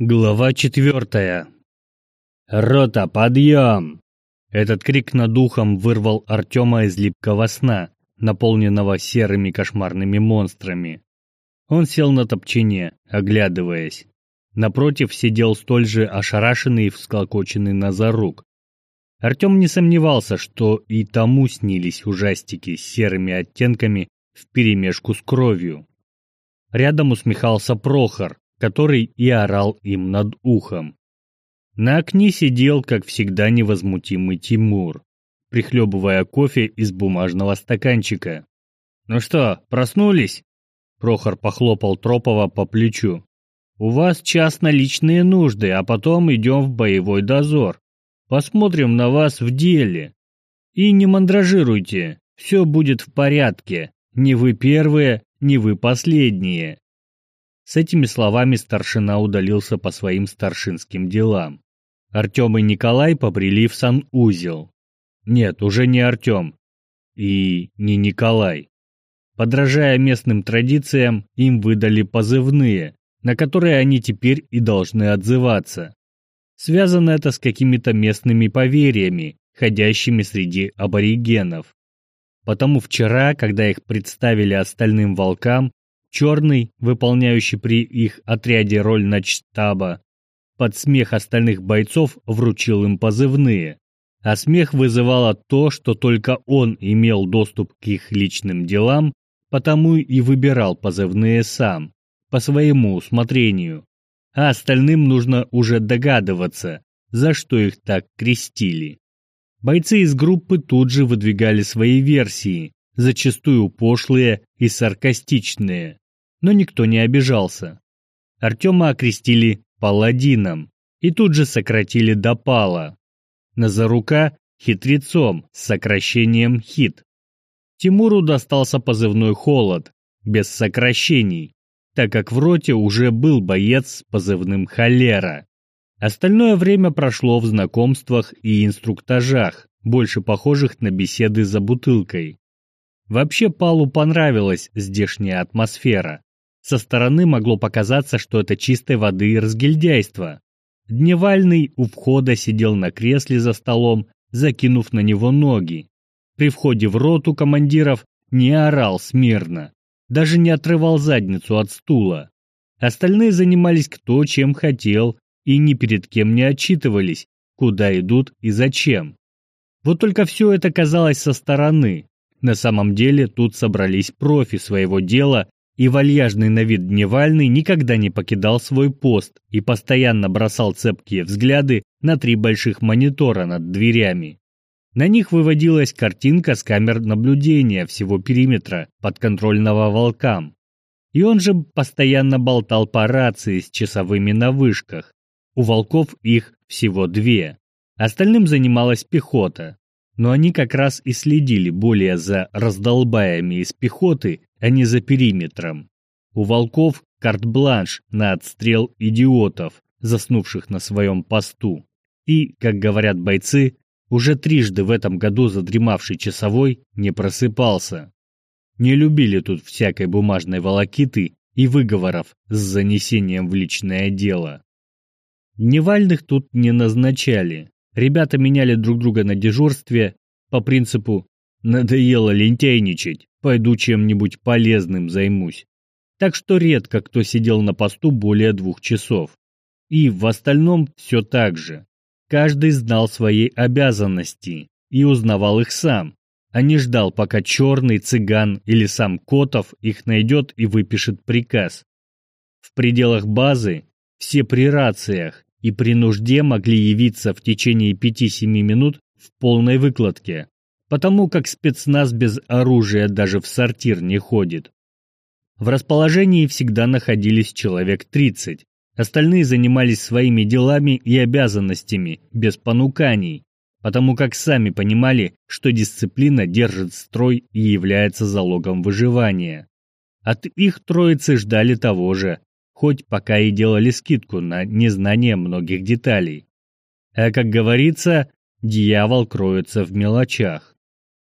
Глава четвертая. «Рота, подъем!» Этот крик над ухом вырвал Артема из липкого сна, наполненного серыми кошмарными монстрами. Он сел на топчине, оглядываясь. Напротив сидел столь же ошарашенный и всклокоченный Назарук. Артем не сомневался, что и тому снились ужастики с серыми оттенками вперемешку с кровью. Рядом усмехался Прохор, который и орал им над ухом. На окне сидел, как всегда, невозмутимый Тимур, прихлебывая кофе из бумажного стаканчика. «Ну что, проснулись?» Прохор похлопал Тропова по плечу. «У вас час на личные нужды, а потом идем в боевой дозор. Посмотрим на вас в деле. И не мандражируйте, все будет в порядке. Не вы первые, не вы последние. С этими словами старшина удалился по своим старшинским делам. Артем и Николай побрели в санузел. Нет, уже не Артем. И не Николай. Подражая местным традициям, им выдали позывные, на которые они теперь и должны отзываться. Связано это с какими-то местными поверьями, ходящими среди аборигенов. Потому вчера, когда их представили остальным волкам, Черный, выполняющий при их отряде роль начштаба, под смех остальных бойцов вручил им позывные, а смех вызывало то, что только он имел доступ к их личным делам, потому и выбирал позывные сам, по своему усмотрению, а остальным нужно уже догадываться, за что их так крестили. Бойцы из группы тут же выдвигали свои версии, зачастую пошлые и саркастичные, но никто не обижался. Артема окрестили паладином и тут же сократили до пала. Назарука – хитрецом с сокращением хит. Тимуру достался позывной «Холод» без сокращений, так как в роте уже был боец с позывным «Холера». Остальное время прошло в знакомствах и инструктажах, больше похожих на беседы за бутылкой. Вообще Палу понравилась здешняя атмосфера. Со стороны могло показаться, что это чистой воды разгильдяйство. Дневальный у входа сидел на кресле за столом, закинув на него ноги. При входе в роту командиров не орал смирно, даже не отрывал задницу от стула. Остальные занимались кто чем хотел и ни перед кем не отчитывались, куда идут и зачем. Вот только все это казалось со стороны, на самом деле тут собрались профи своего дела, и вальяжный на вид Дневальный никогда не покидал свой пост и постоянно бросал цепкие взгляды на три больших монитора над дверями. На них выводилась картинка с камер наблюдения всего периметра подконтрольного волкам. И он же постоянно болтал по рации с часовыми на вышках. У волков их всего две. Остальным занималась пехота но они как раз и следили более за раздолбаями из пехоты, а не за периметром. У волков карт-бланш на отстрел идиотов, заснувших на своем посту. И, как говорят бойцы, уже трижды в этом году задремавший часовой не просыпался. Не любили тут всякой бумажной волокиты и выговоров с занесением в личное дело. Невальных тут не назначали, Ребята меняли друг друга на дежурстве по принципу «надоело лентяйничать, пойду чем-нибудь полезным займусь». Так что редко кто сидел на посту более двух часов. И в остальном все так же. Каждый знал свои обязанности и узнавал их сам, а не ждал, пока черный цыган или сам Котов их найдет и выпишет приказ. В пределах базы все при рациях, и при нужде могли явиться в течение 5-7 минут в полной выкладке, потому как спецназ без оружия даже в сортир не ходит. В расположении всегда находились человек 30, остальные занимались своими делами и обязанностями, без понуканий, потому как сами понимали, что дисциплина держит строй и является залогом выживания. От их троицы ждали того же, хоть пока и делали скидку на незнание многих деталей. А как говорится, дьявол кроется в мелочах.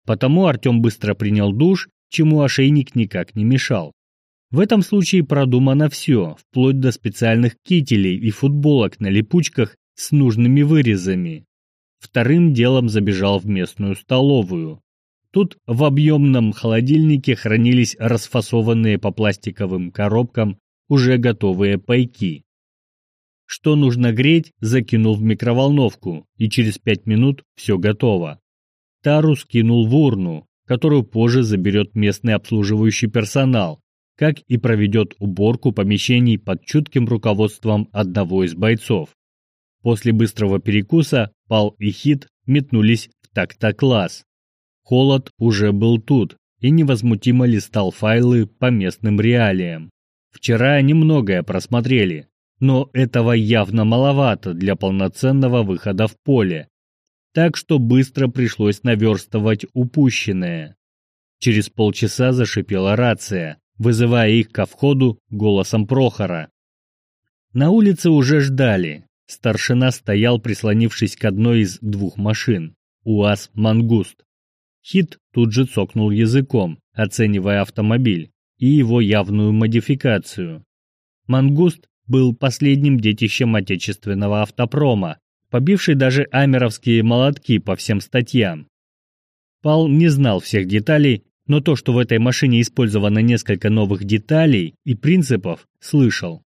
Потому Артем быстро принял душ, чему ошейник никак не мешал. В этом случае продумано все, вплоть до специальных кителей и футболок на липучках с нужными вырезами. Вторым делом забежал в местную столовую. Тут в объемном холодильнике хранились расфасованные по пластиковым коробкам уже готовые пайки. Что нужно греть, закинул в микроволновку, и через пять минут все готово. Тару скинул в урну, которую позже заберет местный обслуживающий персонал, как и проведет уборку помещений под чутким руководством одного из бойцов. После быстрого перекуса Пал и Хит метнулись в такта-класс. Холод уже был тут и невозмутимо листал файлы по местным реалиям. Вчера они многое просмотрели, но этого явно маловато для полноценного выхода в поле, так что быстро пришлось наверстывать упущенное. Через полчаса зашипела рация, вызывая их ко входу голосом Прохора. На улице уже ждали. Старшина стоял, прислонившись к одной из двух машин. УАЗ «Мангуст». Хит тут же цокнул языком, оценивая автомобиль и его явную модификацию. «Мангуст» был последним детищем отечественного автопрома, побивший даже амеровские молотки по всем статьям. Пал не знал всех деталей, но то, что в этой машине использовано несколько новых деталей и принципов, слышал.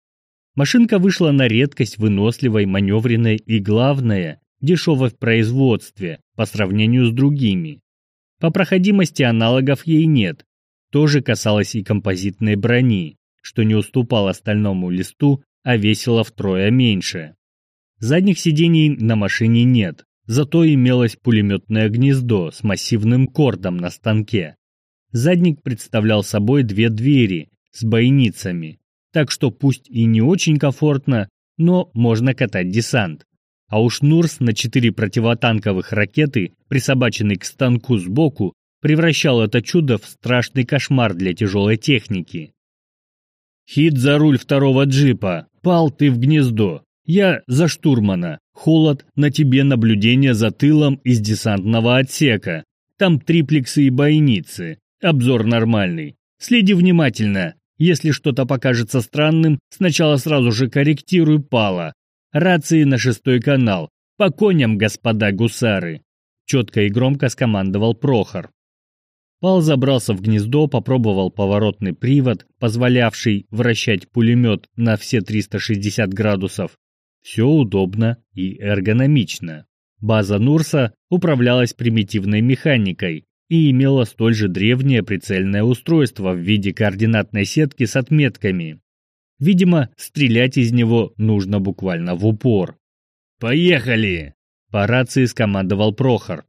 Машинка вышла на редкость выносливой, маневренной и, главное, дешевой в производстве по сравнению с другими. По проходимости аналогов ей нет. Тоже касалось и композитной брони, что не уступало стальному листу, а весило втрое меньше. Задних сидений на машине нет, зато имелось пулеметное гнездо с массивным кордом на станке. Задник представлял собой две двери с бойницами, так что пусть и не очень комфортно, но можно катать десант. А уж Нурс на четыре противотанковых ракеты, присобаченный к станку сбоку, превращал это чудо в страшный кошмар для тяжелой техники. «Хит за руль второго джипа! Пал ты в гнездо! Я за штурмана! Холод, на тебе наблюдение за тылом из десантного отсека! Там триплексы и бойницы! Обзор нормальный. Следи внимательно. Если что-то покажется странным, сначала сразу же корректируй пала. Рации на шестой канал. По коням, господа гусары. Четко и громко скомандовал Прохор. Пал забрался в гнездо, попробовал поворотный привод, позволявший вращать пулемет на все 360 градусов. Все удобно и эргономично. База Нурса управлялась примитивной механикой, и имела столь же древнее прицельное устройство в виде координатной сетки с отметками. Видимо, стрелять из него нужно буквально в упор. «Поехали!» – по рации скомандовал Прохор.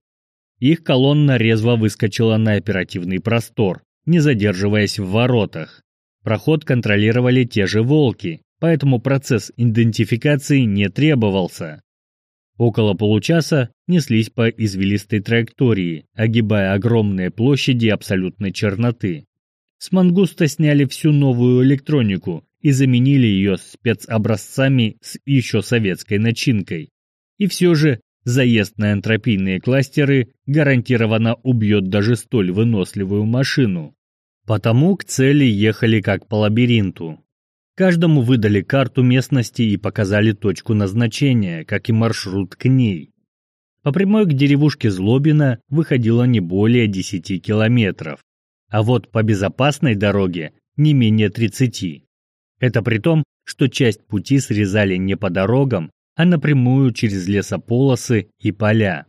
Их колонна резво выскочила на оперативный простор, не задерживаясь в воротах. Проход контролировали те же «Волки», поэтому процесс идентификации не требовался. Около получаса неслись по извилистой траектории, огибая огромные площади абсолютной черноты. С мангуста сняли всю новую электронику и заменили ее спецобразцами с еще советской начинкой. И все же заезд на энтропийные кластеры гарантированно убьет даже столь выносливую машину. Потому к цели ехали как по лабиринту, Каждому выдали карту местности и показали точку назначения, как и маршрут к ней. По прямой к деревушке Злобина выходило не более 10 километров, а вот по безопасной дороге не менее 30. Это при том, что часть пути срезали не по дорогам, а напрямую через лесополосы и поля.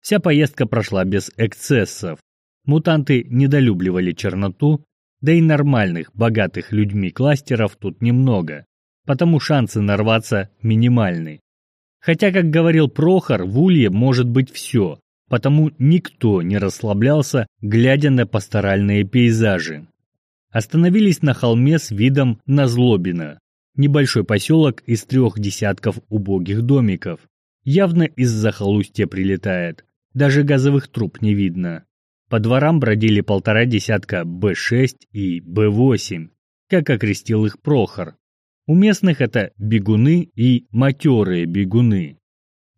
Вся поездка прошла без эксцессов. Мутанты недолюбливали черноту да и нормальных, богатых людьми кластеров тут немного, потому шансы нарваться минимальны. Хотя, как говорил Прохор, в Улье может быть все, потому никто не расслаблялся, глядя на пасторальные пейзажи. Остановились на холме с видом на Злобино, небольшой поселок из трех десятков убогих домиков. Явно из-за захолустья прилетает, даже газовых труб не видно. По дворам бродили полтора десятка Б-6 и Б-8, как окрестил их Прохор. У местных это бегуны и матерые бегуны.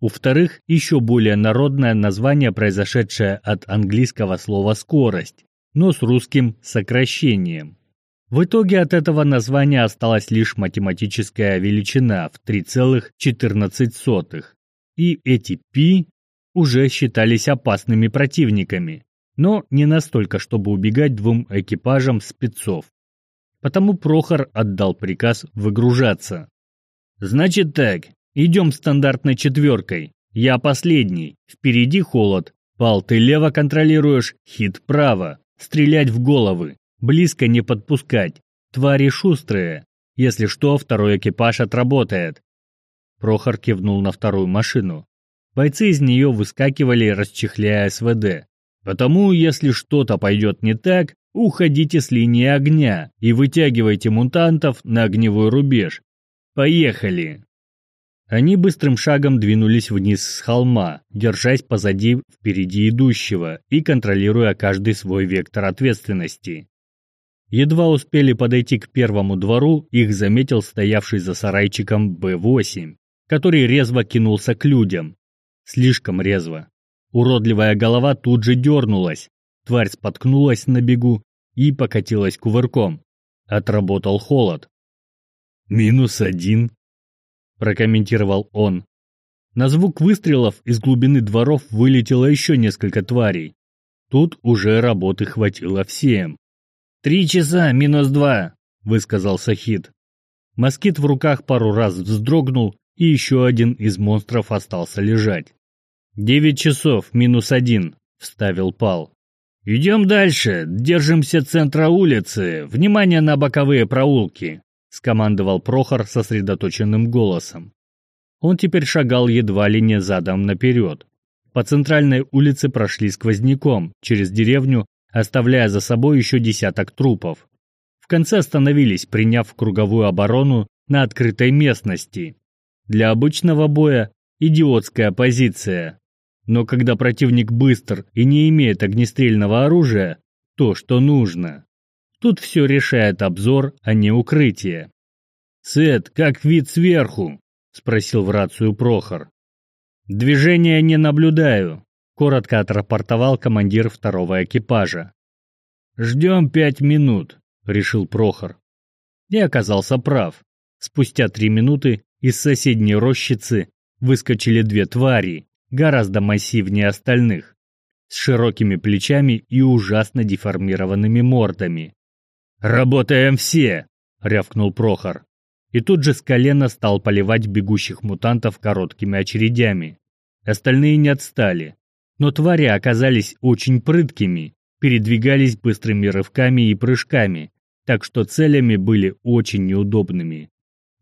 У вторых еще более народное название, произошедшее от английского слова «скорость», но с русским сокращением. В итоге от этого названия осталась лишь математическая величина в 3,14. И эти пи уже считались опасными противниками, но не настолько, чтобы убегать двум экипажам спецов. Потому Прохор отдал приказ выгружаться. «Значит так, идем стандартной четверкой. Я последний, впереди холод. Пал, ты лево контролируешь, хит право. Стрелять в головы, близко не подпускать. Твари шустрые. Если что, второй экипаж отработает». Прохор кивнул на вторую машину. Бойцы из нее выскакивали, расчехляя СВД. Потому, если что-то пойдет не так, уходите с линии огня и вытягивайте мутантов на огневой рубеж. Поехали! Они быстрым шагом двинулись вниз с холма, держась позади впереди идущего и контролируя каждый свой вектор ответственности. Едва успели подойти к первому двору, их заметил стоявший за сарайчиком Б-8, который резво кинулся к людям. Слишком резво. Уродливая голова тут же дернулась. Тварь споткнулась на бегу и покатилась кувырком. Отработал холод. «Минус один», — прокомментировал он. На звук выстрелов из глубины дворов вылетело еще несколько тварей. Тут уже работы хватило всем. «Три часа, минус два», — высказал Сахид. Москит в руках пару раз вздрогнул, и еще один из монстров остался лежать. «Девять часов, минус один», — вставил Пал. «Идем дальше, держимся центра улицы, внимание на боковые проулки», — скомандовал Прохор сосредоточенным голосом. Он теперь шагал едва ли не задом наперед. По центральной улице прошли сквозняком, через деревню, оставляя за собой еще десяток трупов. В конце остановились, приняв круговую оборону на открытой местности. Для обычного боя идиотская позиция, но когда противник быстр и не имеет огнестрельного оружия, то, что нужно. Тут все решает обзор, а не укрытие. «Сет, как вид сверху?» – спросил в рацию Прохор. «Движения не наблюдаю», – коротко отрапортовал командир второго экипажа. «Ждем пять минут», – решил Прохор. И оказался прав. Спустя три минуты из соседней рощицы выскочили две твари, гораздо массивнее остальных, с широкими плечами и ужасно деформированными мордами. «Работаем все!» — рявкнул Прохор. И тут же с колена стал поливать бегущих мутантов короткими очередями. Остальные не отстали, но твари оказались очень прыткими, передвигались быстрыми рывками и прыжками, так что целями были очень неудобными.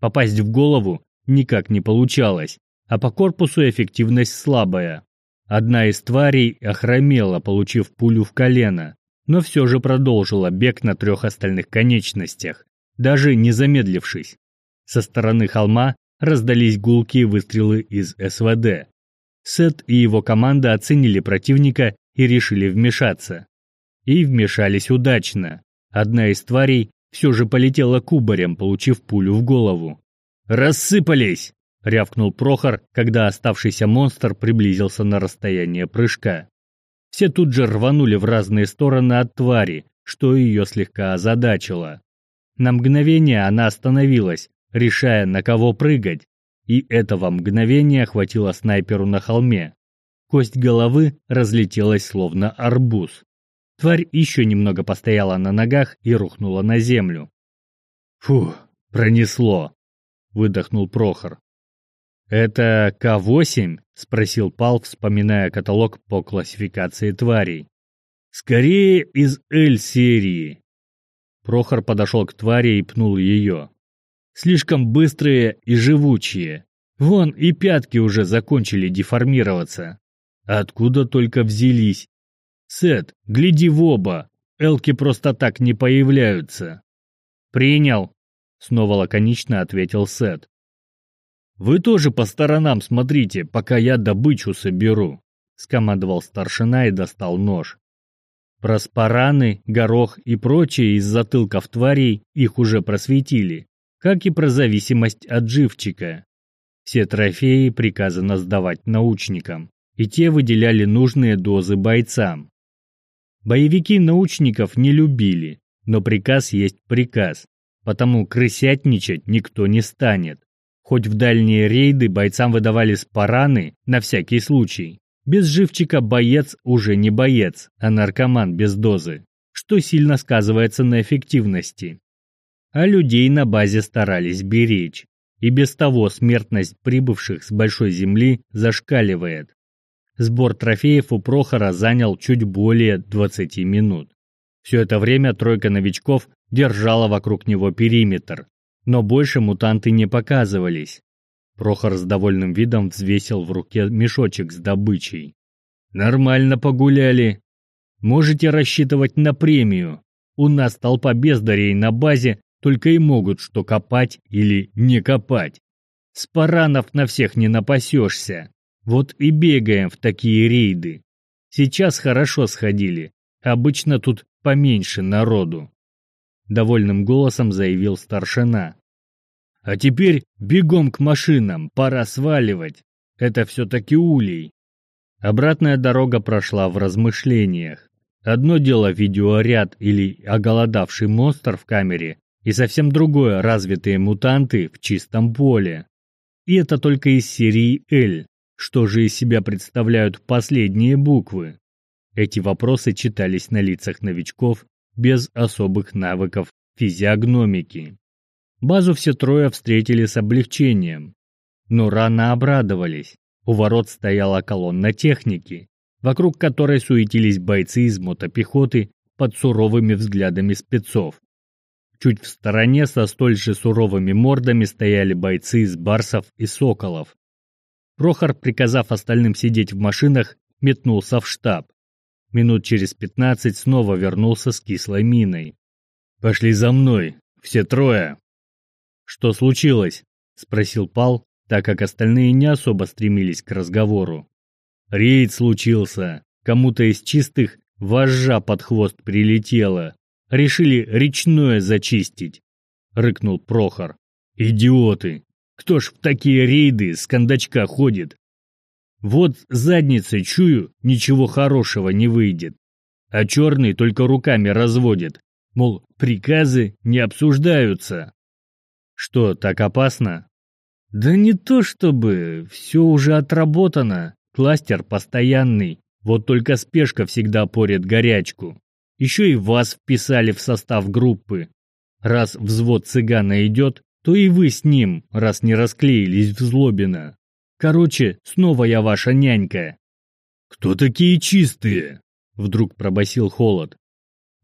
Попасть в голову никак не получалось, а по корпусу эффективность слабая. Одна из тварей охромела, получив пулю в колено, но все же продолжила бег на трех остальных конечностях, даже не замедлившись. Со стороны холма раздались гулкие выстрелы из СВД. Сет и его команда оценили противника и решили вмешаться. И вмешались удачно. Одна из тварей все же полетела кубарем, получив пулю в голову. «Рассыпались!» — рявкнул Прохор, когда оставшийся монстр приблизился на расстояние прыжка. Все тут же рванули в разные стороны от твари, что ее слегка озадачило. На мгновение она остановилась, решая, на кого прыгать, и этого мгновения хватило снайперу на холме. Кость головы разлетелась словно арбуз. Тварь еще немного постояла на ногах и рухнула на землю. «Фу, пронесло!» — выдохнул Прохор. «Это К-8?» – спросил Пал, вспоминая каталог по классификации тварей. «Скорее из Л-серии». Прохор подошел к твари и пнул ее. «Слишком быстрые и живучие. Вон и пятки уже закончили деформироваться. Откуда только взялись? Сет, гляди в оба. Элки просто так не появляются». «Принял», — снова лаконично ответил Сет. «Вы тоже по сторонам смотрите, пока я добычу соберу», — скомандовал старшина и достал нож. Про спараны, горох и прочее из затылков тварей их уже просветили, как и про зависимость от живчика. Все трофеи приказано сдавать научникам, и те выделяли нужные дозы бойцам. Боевики научников не любили, Но приказ есть приказ, потому крысятничать никто не станет. Хоть в дальние рейды бойцам выдавали спараны на всякий случай. Без живчика боец уже не боец, а наркоман без дозы, что сильно сказывается на эффективности. А людей на базе старались беречь. И без того смертность прибывших с большой земли зашкаливает. Сбор трофеев у Прохора занял чуть более 20 минут. Все это время тройка новичков держала вокруг него периметр, но больше мутанты не показывались. Прохор с довольным видом взвесил в руке мешочек с добычей. «Нормально погуляли. Можете рассчитывать на премию. У нас толпа бездарей на базе, только и могут что копать или не копать. С паранов на всех не напасешься. Вот и бегаем в такие рейды. Сейчас хорошо сходили. Обычно тут поменьше народу довольным голосом заявил старшина. А теперь бегом к машинам, пора сваливать. Это все-таки улей. Обратная дорога прошла в размышлениях. Одно дело видеоряд или оголодавший монстр в камере, и совсем другое развитые мутанты в чистом поле. И это только из серии L. Что же из себя представляют последние буквы? Эти вопросы читались на лицах новичков без особых навыков физиогномики. Базу все трое встретили с облегчением, но рано обрадовались. У ворот стояла колонна техники, вокруг которой суетились бойцы из мотопехоты под суровыми взглядами спецов. Чуть в стороне со столь же суровыми мордами стояли бойцы из барсов и соколов. Прохор, приказав остальным сидеть в машинах, метнулся в штаб. Минут через пятнадцать снова вернулся с кислой миной. «Пошли за мной, все трое!» «Что случилось?» — спросил Пал, так как остальные не особо стремились к разговору. «Рейд случился. Кому-то из чистых вожжа под хвост прилетела. Решили речное зачистить», — рыкнул Прохор. «Идиоты! Кто ж в такие рейды с кондачка ходит? Вот задницей чую, ничего хорошего не выйдет. А черный только руками разводит, мол, приказы не обсуждаются. Что, так опасно? Да не то чтобы, все уже отработано, кластер постоянный, вот только спешка всегда порит горячку. Еще и вас вписали в состав группы. Раз взвод цыгана идет, то и вы с ним, раз не расклеились в злобина. Короче, снова я ваша нянька. Кто такие чистые? Вдруг пробасил холод.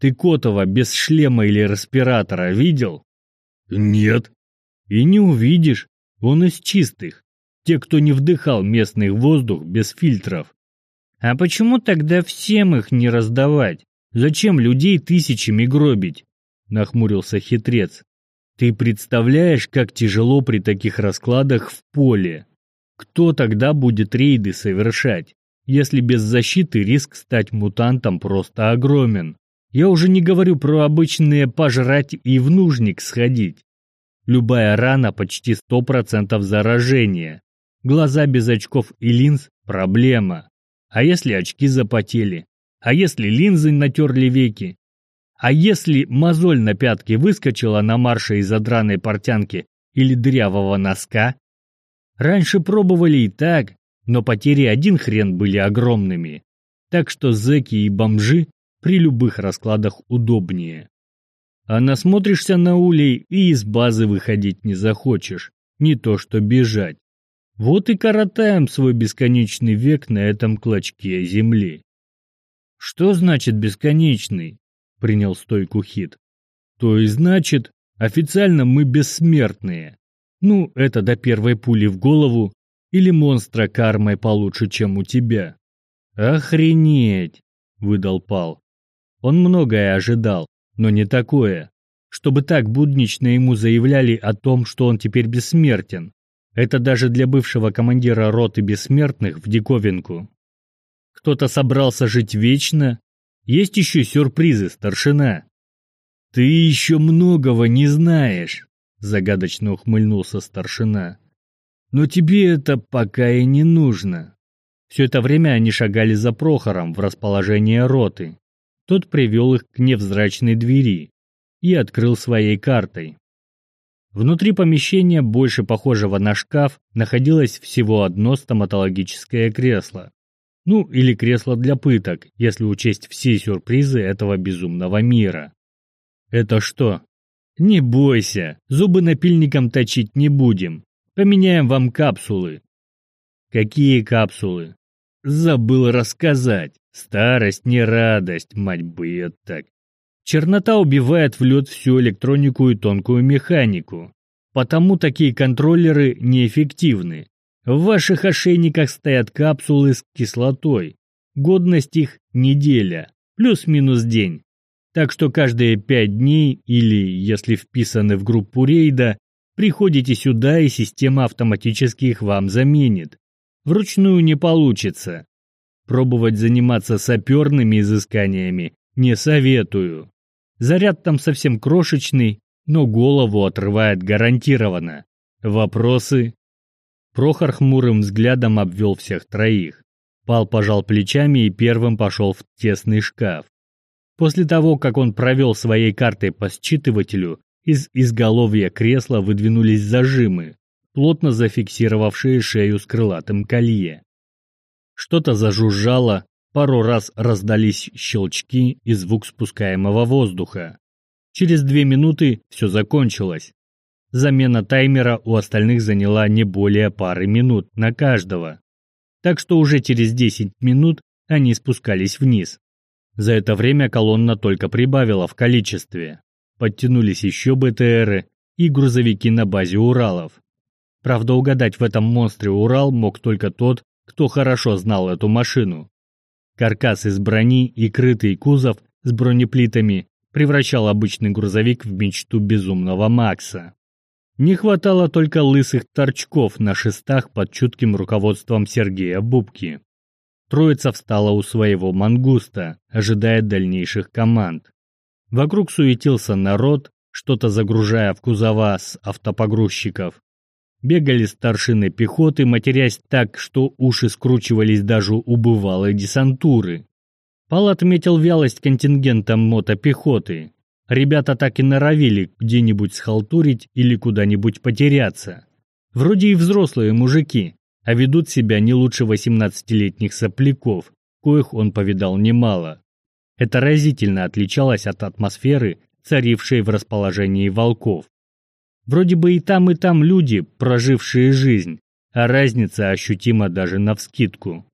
Ты Котова без шлема или респиратора видел? Нет. И не увидишь. Он из чистых. Те, кто не вдыхал местный воздух без фильтров. А почему тогда всем их не раздавать? Зачем людей тысячами гробить? Нахмурился хитрец. Ты представляешь, как тяжело при таких раскладах в поле? Кто тогда будет рейды совершать? Если без защиты риск стать мутантом просто огромен. Я уже не говорю про обычные пожрать и в нужник сходить. Любая рана почти 100% заражения. Глаза без очков и линз – проблема. А если очки запотели? А если линзы натерли веки? А если мозоль на пятке выскочила на марше из задраной портянки или дырявого носка? Раньше пробовали и так, но потери один хрен были огромными. Так что зэки и бомжи при любых раскладах удобнее. А насмотришься на улей и из базы выходить не захочешь, не то что бежать. Вот и коротаем свой бесконечный век на этом клочке земли. Что значит бесконечный? Принял стойку хит. То и значит, официально мы бессмертные. Ну, это до первой пули в голову или монстра кармой получше, чем у тебя. Охренеть, выдал Пал. Он многое ожидал, но не такое. Чтобы так буднично ему заявляли о том, что он теперь бессмертен. Это даже для бывшего командира роты бессмертных в диковинку. Кто-то собрался жить вечно? Есть еще сюрпризы, старшина. Ты еще многого не знаешь. Загадочно ухмыльнулся старшина. Но тебе это пока и не нужно. Все это время они шагали за Прохором в расположение роты. Тот привел их к невзрачной двери. и открыл своей картой. Внутри помещения, больше похожего на шкаф, находилось всего одно стоматологическое кресло. Ну, или кресло для пыток, если учесть все сюрпризы этого безумного мира. Это что? Не бойся, зубы напильником точить не будем. Поменяем вам капсулы. Какие капсулы? Забыл рассказать. Старость не радость, мать бы так. Чернота убивает в лед всю электронику и тонкую механику. Потому такие контроллеры неэффективны. В ваших ошейниках стоят капсулы с кислотой. Годность их неделя, плюс-минус день. Так что каждые пять дней или, если вписаны в группу рейда, приходите сюда и система автоматически их вам заменит. Вручную не получится. Пробовать заниматься саперными изысканиями не советую. Заряд там совсем крошечный, но голову отрывает гарантированно. Вопросы? Прохор хмурым взглядом обвел всех троих. Пал пожал плечами и первым пошел в тесный шкаф. После того, как он провел своей картой по считывателю, из изголовья кресла выдвинулись зажимы, плотно зафиксировавшие шею с крылатым колье. Что-то зажужжало, пару раз раздались щелчки и звук спускаемого воздуха. Через две минуты все закончилось. Замена таймера у остальных заняла не более пары минут на каждого. Так что уже через 10 минут они спускались вниз. За это время колонна только прибавила в количестве. Подтянулись еще БТРы и грузовики на базе Уралов. Правда, угадать в этом монстре Урал мог только тот, кто хорошо знал эту машину. Каркас из брони и крытый кузов с бронеплитами превращал обычный грузовик в мечту безумного Макса. Не хватало только лысых торчков на шестах под чутким руководством Сергея Бубки. Троица встала у своего мангуста, ожидая дальнейших команд. Вокруг суетился народ, что-то загружая в кузова с автопогрузчиков. Бегали старшины пехоты, матерясь так, что уши скручивались даже у бывалой десантуры. Пал отметил вялость контингента мотопехоты. Ребята так и норовили где-нибудь схалтурить или куда-нибудь потеряться. Вроде и взрослые мужики, а ведут себя не лучше 18-летних сопляков, коих он повидал немало. Это разительно отличалось от атмосферы, царившей в расположении волков. Вроде бы и там, и там люди, прожившие жизнь, а разница ощутима даже навскидку.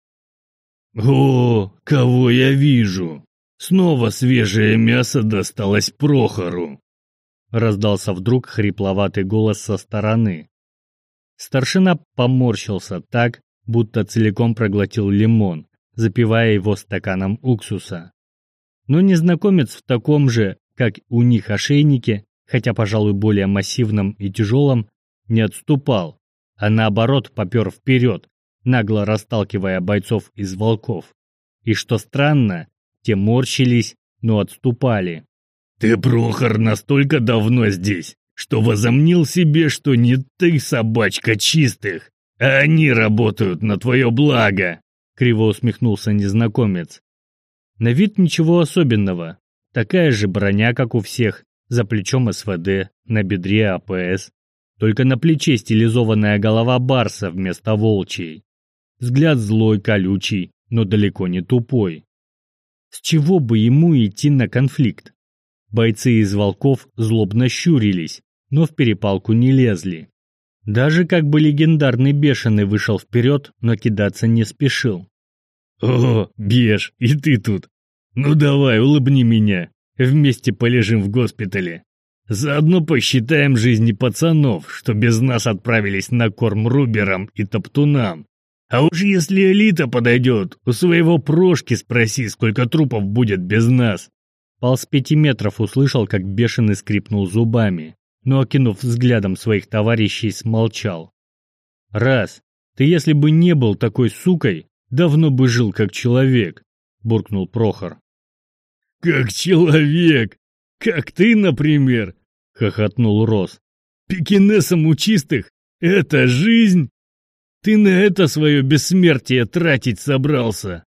«О, кого я вижу!» Снова свежее мясо досталось Прохору. Раздался вдруг хрипловатый голос со стороны. Старшина поморщился так, будто целиком проглотил лимон, запивая его стаканом уксуса. Но незнакомец в таком же, как у них ошейнике, хотя, пожалуй, более массивном и тяжелом, не отступал, а наоборот попер вперед, нагло расталкивая бойцов из волков. И что странно, те морщились, но отступали. «Ты, Прохор, настолько давно здесь, что возомнил себе, что не ты собачка чистых, а они работают на твое благо!» Криво усмехнулся незнакомец. На вид ничего особенного. Такая же броня, как у всех, за плечом СВД, на бедре АПС. Только на плече стилизованная голова барса вместо волчьей. Взгляд злой, колючий, но далеко не тупой. С чего бы ему идти на конфликт? Бойцы из волков злобно щурились, но в перепалку не лезли. Даже как бы легендарный бешеный вышел вперед, но кидаться не спешил. «О, Беш, и ты тут! Ну давай, улыбни меня, вместе полежим в госпитале. Заодно посчитаем жизни пацанов, что без нас отправились на корм руберам и топтунам. А уж если элита подойдет, у своего прошки спроси, сколько трупов будет без нас. Пал с пяти метров услышал, как бешеный скрипнул зубами, но, окинув взглядом своих товарищей, смолчал. «Раз, ты если бы не был такой сукой, давно бы жил как человек», — буркнул Прохор. «Как человек? Как ты, например?» — хохотнул Рос. «Пекинесом у чистых? Это жизнь?» Ты на это свое бессмертие тратить собрался?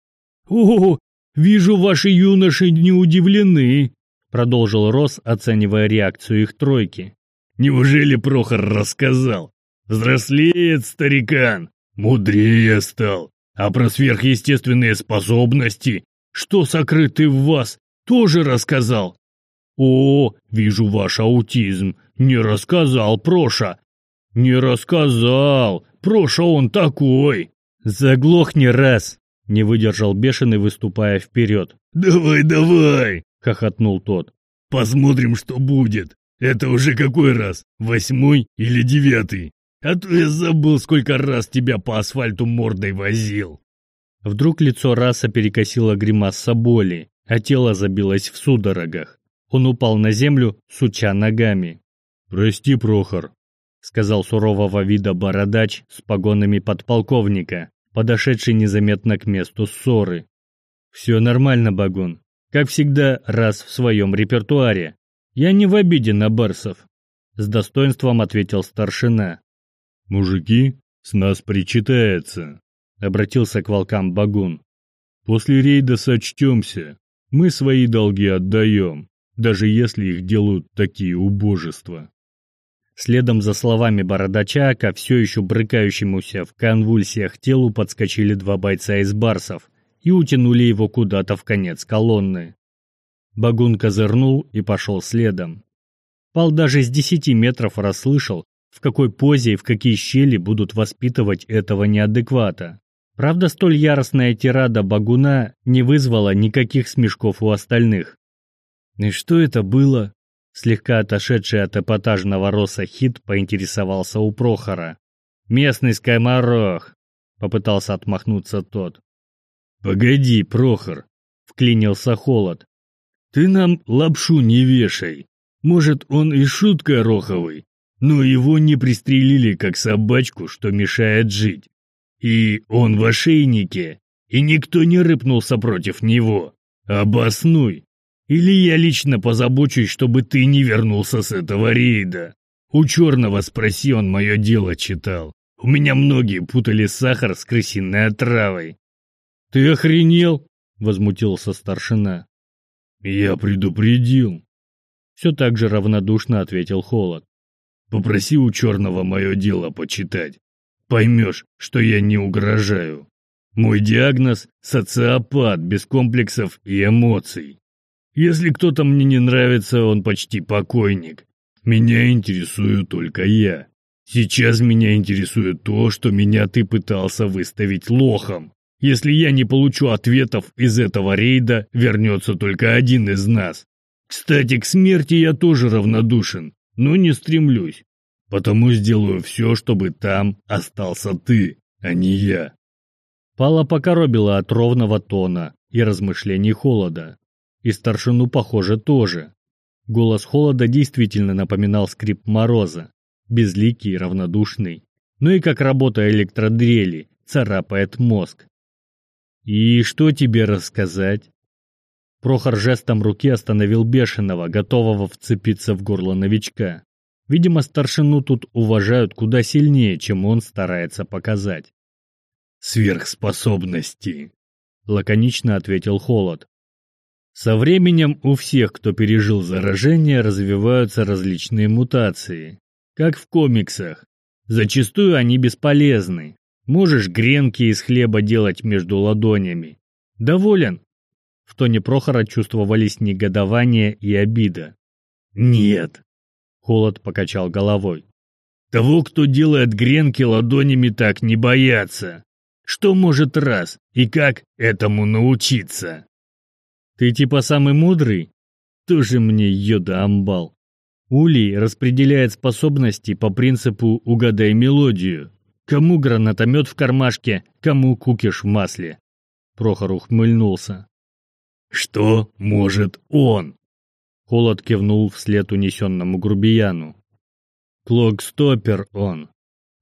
О, вижу, ваши юноши не удивлены. продолжил Рос, оценивая реакцию их тройки. Неужели Прохор рассказал? Взрослеет старикан, мудрее стал. А про сверхъестественные способности, что сокрыты в вас, тоже рассказал. О, вижу ваш аутизм. Не рассказал Проша. Не рассказал. Проша он такой. Заглохни раз. Не выдержал бешеный, выступая вперед. «Давай, давай!» — хохотнул тот. «Посмотрим, что будет. Это уже какой раз? Восьмой или девятый? А то я забыл, сколько раз тебя по асфальту мордой возил». Вдруг лицо раса перекосило гримаса боли, а тело забилось в судорогах. Он упал на землю, суча ногами. «Прости, Прохор», — сказал сурового вида бородач с погонами подполковника, подошедший незаметно к месту ссоры. «Все нормально, Багун. Как всегда, раз в своем репертуаре. Я не в обиде на барсов», — с достоинством ответил старшина. «Мужики, с нас причитается», — обратился к волкам Багун. «После рейда сочтемся. Мы свои долги отдаем, даже если их делают такие убожества». Следом за словами бородача, ко все еще брыкающемуся в конвульсиях телу подскочили два бойца из барсов и утянули его куда-то в конец колонны. Багун козырнул и пошел следом. Пал даже с десяти метров расслышал, в какой позе и в какие щели будут воспитывать этого неадеквата. Правда, столь яростная тирада Багуна не вызвала никаких смешков у остальных. «И что это было?» Слегка отошедший от эпатажного роса хит поинтересовался у Прохора. «Местный скайморох!» — попытался отмахнуться тот. «Погоди, Прохор!» — вклинился Холод. «Ты нам лапшу не вешай. Может, он и шутка роховый, но его не пристрелили как собачку, что мешает жить. И он в ошейнике, и никто не рыпнулся против него. Обоснуй!» Или я лично позабочусь, чтобы ты не вернулся с этого рейда. У черного спроси, он мое дело читал. У меня многие путали сахар с крысиной отравой. Ты охренел? Возмутился старшина. Я предупредил. Все так же равнодушно ответил Холод. Попроси у черного мое дело почитать. Поймешь, что я не угрожаю. Мой диагноз – социопат без комплексов и эмоций. Если кто-то мне не нравится, он почти покойник. Меня интересую только я. Сейчас меня интересует то, что меня ты пытался выставить лохом. Если я не получу ответов из этого рейда, вернется только один из нас. Кстати, к смерти я тоже равнодушен, но не стремлюсь. Потому сделаю все, чтобы там остался ты, а не я. Пала покоробила от ровного тона и размышлений холода. И старшину, похоже, тоже. Голос холода действительно напоминал скрип мороза, безликий, равнодушный. Ну и как работа электродрели, царапает мозг. «И что тебе рассказать?» Прохор жестом руки остановил бешеного, готового вцепиться в горло новичка. Видимо, старшину тут уважают куда сильнее, чем он старается показать. «Сверхспособности», — лаконично ответил Холод. Со временем у всех, кто пережил заражение, развиваются различные мутации. Как в комиксах. Зачастую они бесполезны. Можешь гренки из хлеба делать между ладонями. Доволен? В тоне Прохора чувствовались негодование и обида. «Нет», — Холод покачал головой. «Того, кто делает гренки ладонями, так не бояться. Что может раз и как этому научиться?» Ты типа самый мудрый? Тоже мне йода амбал. Улей распределяет способности по принципу «угадай мелодию». Кому гранатомет в кармашке, кому кукиш в масле. Прохор ухмыльнулся. «Что может он?» Холод кивнул вслед унесенному грубияну. Клокстопер он.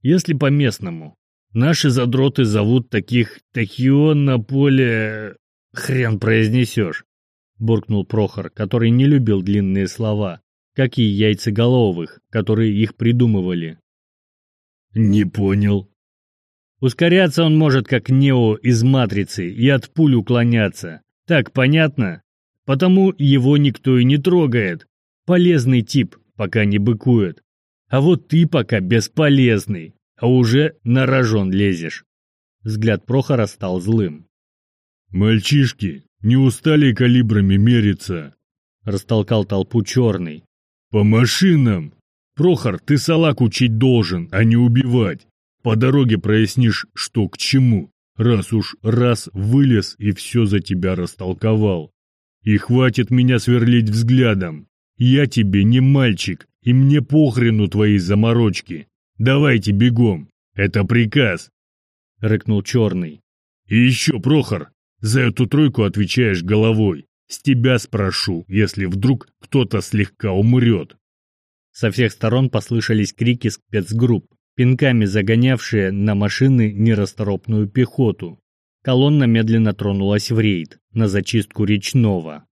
Если по-местному. Наши задроты зовут таких Тахион на поле... Хрен произнесешь буркнул Прохор, который не любил длинные слова, как и яйцеголовых, которые их придумывали. «Не понял». Ускоряться он может, как Нео из «Матрицы», и от пуль уклоняться. Так понятно? потому его никто и не трогает. Полезный тип, пока не быкует. А вот ты пока бесполезный, а уже на рожон лезешь. Взгляд Прохора стал злым. «Мальчишки, не устали калибрами мериться?» Растолкал толпу черный. «По машинам! Прохор, ты салак учить должен, а не убивать. По дороге прояснишь, что к чему, раз уж раз вылез и все за тебя растолковал. И хватит меня сверлить взглядом. Я тебе не мальчик, и мне похрену твои заморочки. Давайте бегом, это приказ!» Рыкнул черный. «И еще, Прохор, за эту тройку отвечаешь головой. С тебя спрошу, если вдруг кто-то слегка умрет. Со всех сторон послышались крики спецгрупп, пинками загонявшие на машины нерасторопную пехоту. Колонна медленно тронулась в рейд, на зачистку речного.